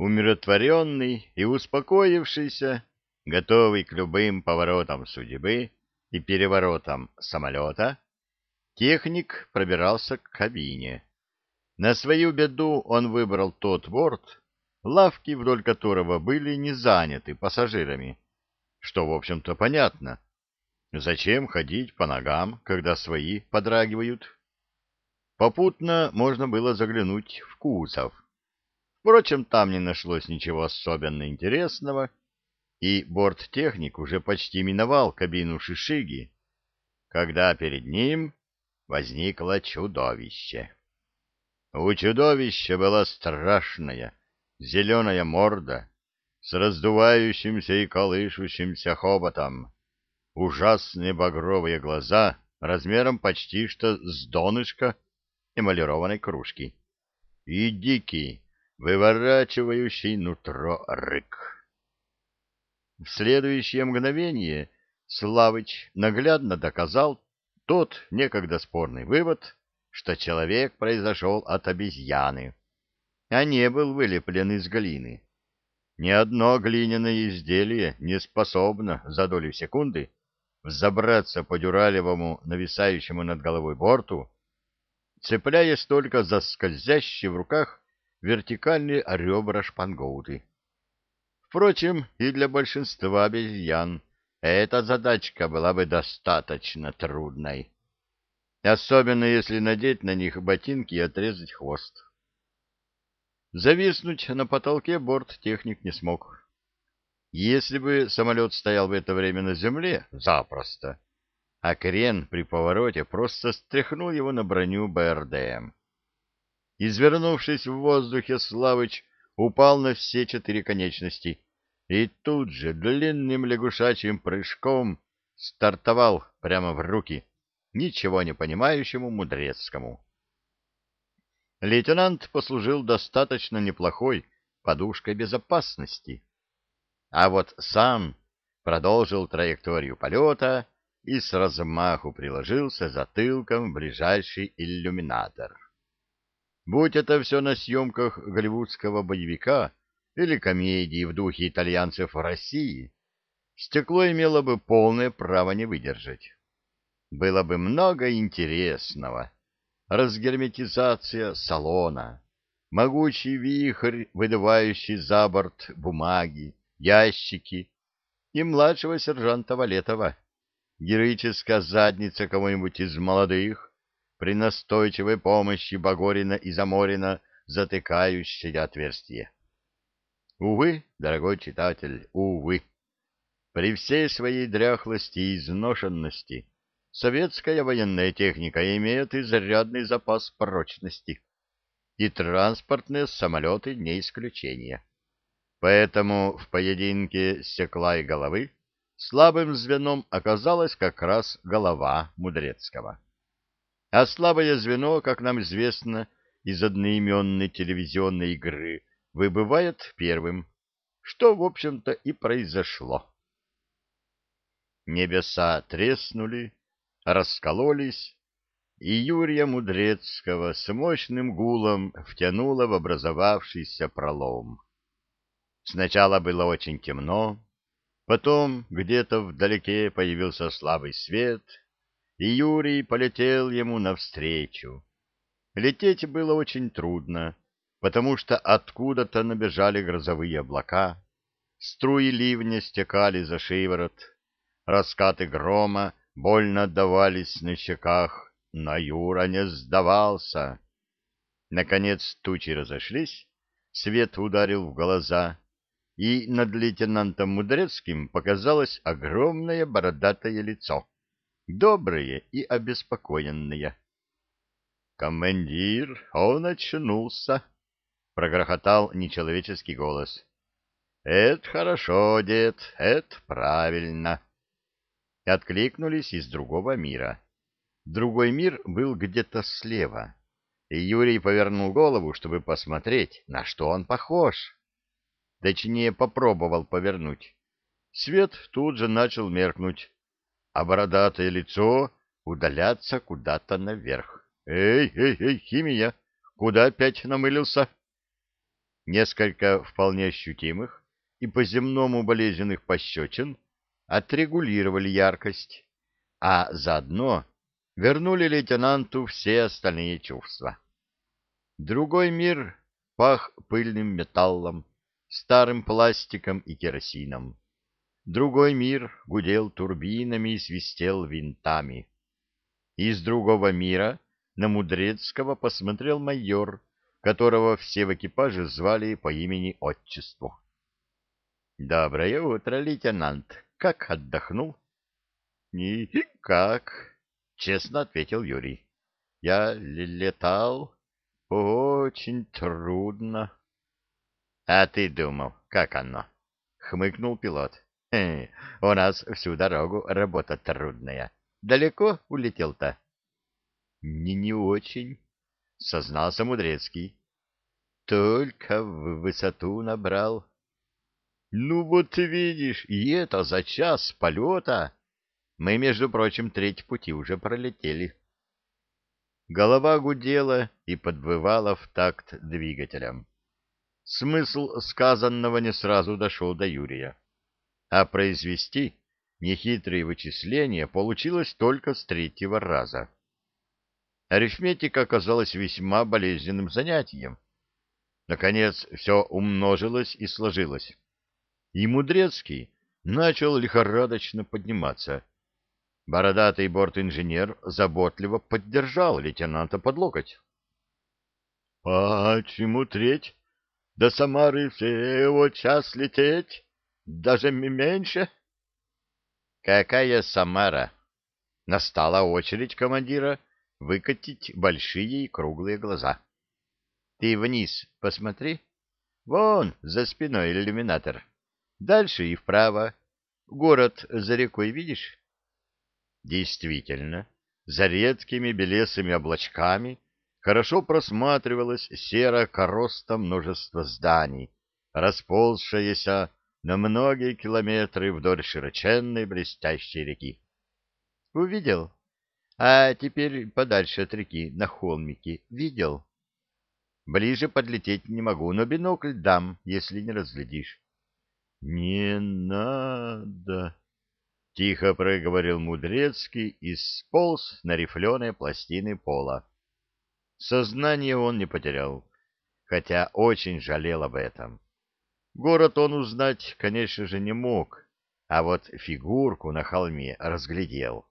умиротворенный и успокоившийся, готовый к любым поворотам судьбы и переворотам самолета, техник пробирался к кабине. На свою беду он выбрал тот борт, лавки вдоль которого были не заняты пассажирами, что, в общем-то, понятно. Зачем ходить по ногам, когда свои подрагивают? Попутно можно было заглянуть в кузов Впрочем, там не нашлось ничего особенно интересного, и борттехник уже почти миновал кабину Шишиги, когда перед ним возникло чудовище. У чудовища была страшная зеленая морда с раздувающимся и колышущимся хоботом, ужасные багровые глаза размером почти что с донышка эмалированной кружки и дикий, выворачивающий нутро рык. В следующее мгновение Славыч наглядно доказал тот некогда спорный вывод, что человек произошел от обезьяны, а не был вылеплен из глины. Ни одно глиняное изделие не способно за долю секунды взобраться по дюралевому, нависающему над головой борту, цепляясь только за скользящий в руках вертикальные ребра шпангоуты. Впрочем, и для большинства обезьян эта задачка была бы достаточно трудной. Особенно если надеть на них ботинки и отрезать хвост. Зависнуть на потолке борт техник не смог. Если бы самолет стоял в это время на земле, запросто. А крен при повороте просто стряхнул его на броню БРДМ. Извернувшись в воздухе, Славыч упал на все четыре конечности и тут же длинным лягушачьим прыжком стартовал прямо в руки ничего не понимающему Мудрецкому. Лейтенант послужил достаточно неплохой подушкой безопасности, а вот сам продолжил траекторию полета и с размаху приложился затылком в ближайший иллюминатор. Будь это все на съемках голливудского боевика или комедии в духе итальянцев в России, стекло имело бы полное право не выдержать. Было бы много интересного. Разгерметизация салона, могучий вихрь, выдувающий за борт бумаги, ящики и младшего сержанта Валетова, героическая задница кого-нибудь из молодых, при настойчивой помощи Багорина и Заморина, затыкающее отверстие. Увы, дорогой читатель, увы, при всей своей дряхлости и изношенности советская военная техника имеет изрядный запас прочности, и транспортные самолеты не исключение. Поэтому в поединке стекла и головы слабым звеном оказалась как раз голова Мудрецкого. А слабое звено, как нам известно, из одноименной телевизионной игры выбывает первым, что, в общем-то, и произошло. Небеса треснули, раскололись, и Юрия Мудрецкого с мощным гулом втянуло в образовавшийся пролом. Сначала было очень темно, потом где-то вдалеке появился слабый свет — и Юрий полетел ему навстречу. Лететь было очень трудно, потому что откуда-то набежали грозовые облака, струи ливня стекали за шиворот, раскаты грома больно отдавались на щеках, но Юра не сдавался. Наконец тучи разошлись, свет ударил в глаза, и над лейтенантом Мудрецким показалось огромное бородатое лицо добрые и обеспокоенные. «Командир, он очнулся!» — прогрохотал нечеловеческий голос. «Это хорошо, дед, это правильно!» И откликнулись из другого мира. Другой мир был где-то слева, и Юрий повернул голову, чтобы посмотреть, на что он похож. Точнее, попробовал повернуть. Свет тут же начал меркнуть, а бородатое лицо удаляться куда-то наверх. «Эй, эй, эй, химия! Куда опять намылился?» Несколько вполне ощутимых и по земному болезненных пощечин отрегулировали яркость, а заодно вернули лейтенанту все остальные чувства. Другой мир пах пыльным металлом, старым пластиком и керосином. Другой мир гудел турбинами и свистел винтами. Из другого мира на Мудрецкого посмотрел майор, которого все в экипаже звали по имени-отчеству. — Доброе утро, лейтенант. Как отдохнул? — Никак, — честно ответил Юрий. — Я летал очень трудно. — А ты думал, как оно? — хмыкнул пилот. Хм, — У нас всю дорогу работа трудная. Далеко улетел-то? — Не не очень, — сознался Мудрецкий. — Только в высоту набрал. — Ну вот видишь, и это за час полета. Мы, между прочим, треть пути уже пролетели. Голова гудела и подвывала в такт двигателям. Смысл сказанного не сразу дошел до Юрия а произвести нехитрые вычисления получилось только с третьего раза. Арифметика оказалась весьма болезненным занятием. Наконец, все умножилось и сложилось. И Мудрецкий начал лихорадочно подниматься. Бородатый борт-инженер заботливо поддержал лейтенанта под локоть. — а Почему треть? До Самары всего час лететь? Даже меньше? Какая Самара? Настала очередь командира выкатить большие и круглые глаза. Ты вниз посмотри. Вон, за спиной иллюминатор. Дальше и вправо. Город за рекой видишь? Действительно, за редкими белесыми облачками хорошо просматривалось серо-коросто множество зданий, расползшееся на многие километры вдоль широченной блестящей реки. Увидел? А теперь подальше от реки, на холмике. Видел? Ближе подлететь не могу, но бинокль дам, если не разглядишь. — Не надо! — тихо проговорил Мудрецкий и сполз на рифленые пластины пола. Сознание он не потерял, хотя очень жалел об этом. Город он узнать, конечно же, не мог, а вот фигурку на холме разглядел.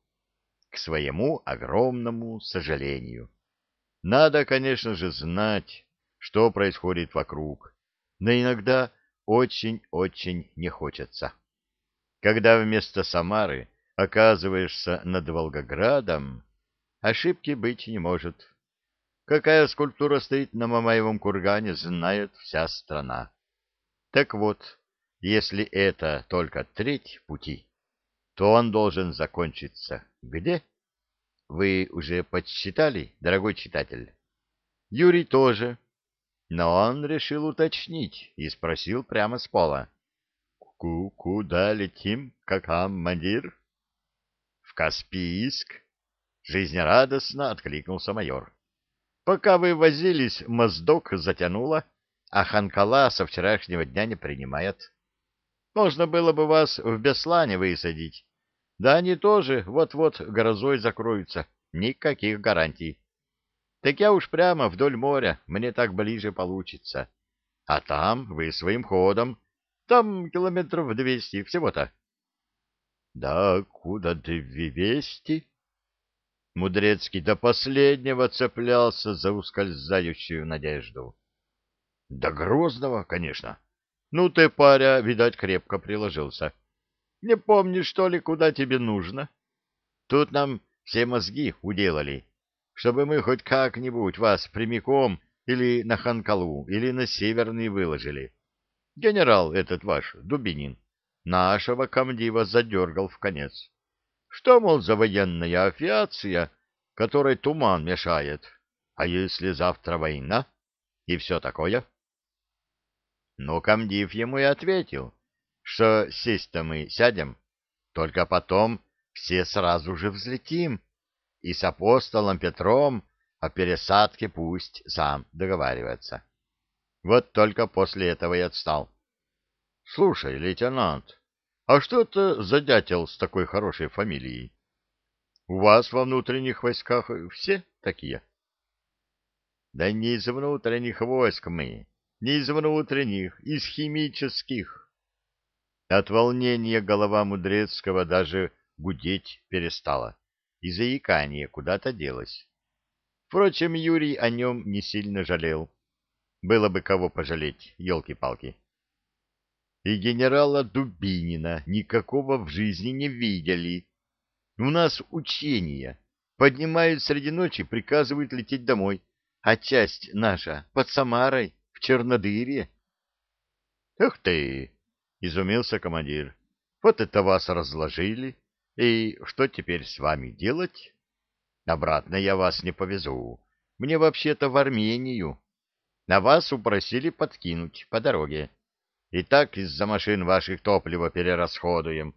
К своему огромному сожалению. Надо, конечно же, знать, что происходит вокруг, но иногда очень-очень не хочется. Когда вместо Самары оказываешься над Волгоградом, ошибки быть не может. Какая скульптура стоит на Мамаевом кургане, знает вся страна. Так вот, если это только треть пути, то он должен закончиться где? Вы уже подсчитали, дорогой читатель? Юрий тоже, но он решил уточнить и спросил прямо с пола. «Ку «Куда летим, как командир?» «В Каспийск!» — жизнерадостно откликнулся майор. «Пока вы возились, моздок затянуло, а Ханкала со вчерашнего дня не принимает. Можно было бы вас в Беслане высадить. Да они тоже вот-вот грозой закроются. Никаких гарантий. Так я уж прямо вдоль моря, мне так ближе получится. А там вы своим ходом. Там километров двести всего-то. — Да куда двести? Мудрецкий до последнего цеплялся за ускользающую надежду. — да Грозного, конечно. Ну ты, паря, видать, крепко приложился. Не помнишь, что ли, куда тебе нужно? Тут нам все мозги уделали, чтобы мы хоть как-нибудь вас прямиком или на Ханкалу, или на Северный выложили. Генерал этот ваш, Дубинин, нашего комдива задергал в конец. Что, мол, за военная афиация, которой туман мешает? А если завтра война и все такое? — но комдив ему и ответил, что сесть-то мы сядем, только потом все сразу же взлетим, и с апостолом Петром о пересадке пусть сам договаривается. Вот только после этого и отстал. — Слушай, лейтенант, а что это за дятел с такой хорошей фамилией? У вас во внутренних войсках все такие? — Да не из внутренних войск мы, не из внутренних, из химических. От волнения голова Мудрецкого даже гудеть перестала, и заикание куда-то делось. Впрочем, Юрий о нем не сильно жалел. Было бы кого пожалеть, елки-палки. И генерала Дубинина никакого в жизни не видели. У нас учения. Поднимают среди ночи, приказывают лететь домой. А часть наша под Самарой в Чернодырье. — Ух ты! — изумился командир. — Вот это вас разложили. И что теперь с вами делать? Обратно я вас не повезу. Мне вообще-то в Армению. На вас упросили подкинуть по дороге. И так из-за машин ваших топливо перерасходуем.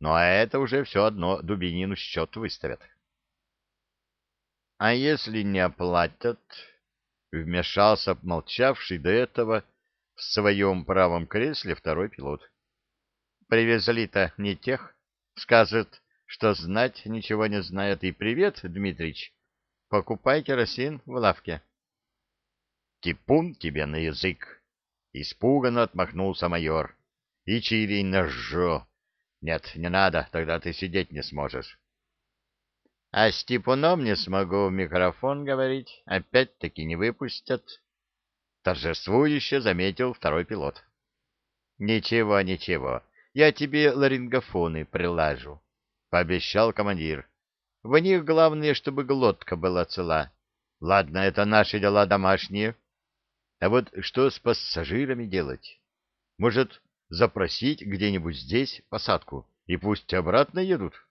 Ну, а это уже все одно Дубинину счет выставят. — А если не оплатят? Вмешался молчавший до этого в своем правом кресле второй пилот. «Привезли-то не тех. Скажет, что знать ничего не знает. И привет, Дмитрич. Покупай керосин в лавке». «Типун тебе на язык!» — испуганно отмахнулся майор. «И чирий ножо! Нет, не надо, тогда ты сидеть не сможешь. А с Типуном не смогу в микрофон говорить, опять-таки не выпустят. Торжествующе заметил второй пилот. Ничего, ничего, я тебе ларингофоны прилажу, пообещал командир. В них главное, чтобы глотка была цела. Ладно, это наши дела домашние. А вот что с пассажирами делать? Может, запросить где-нибудь здесь посадку и пусть обратно едут? —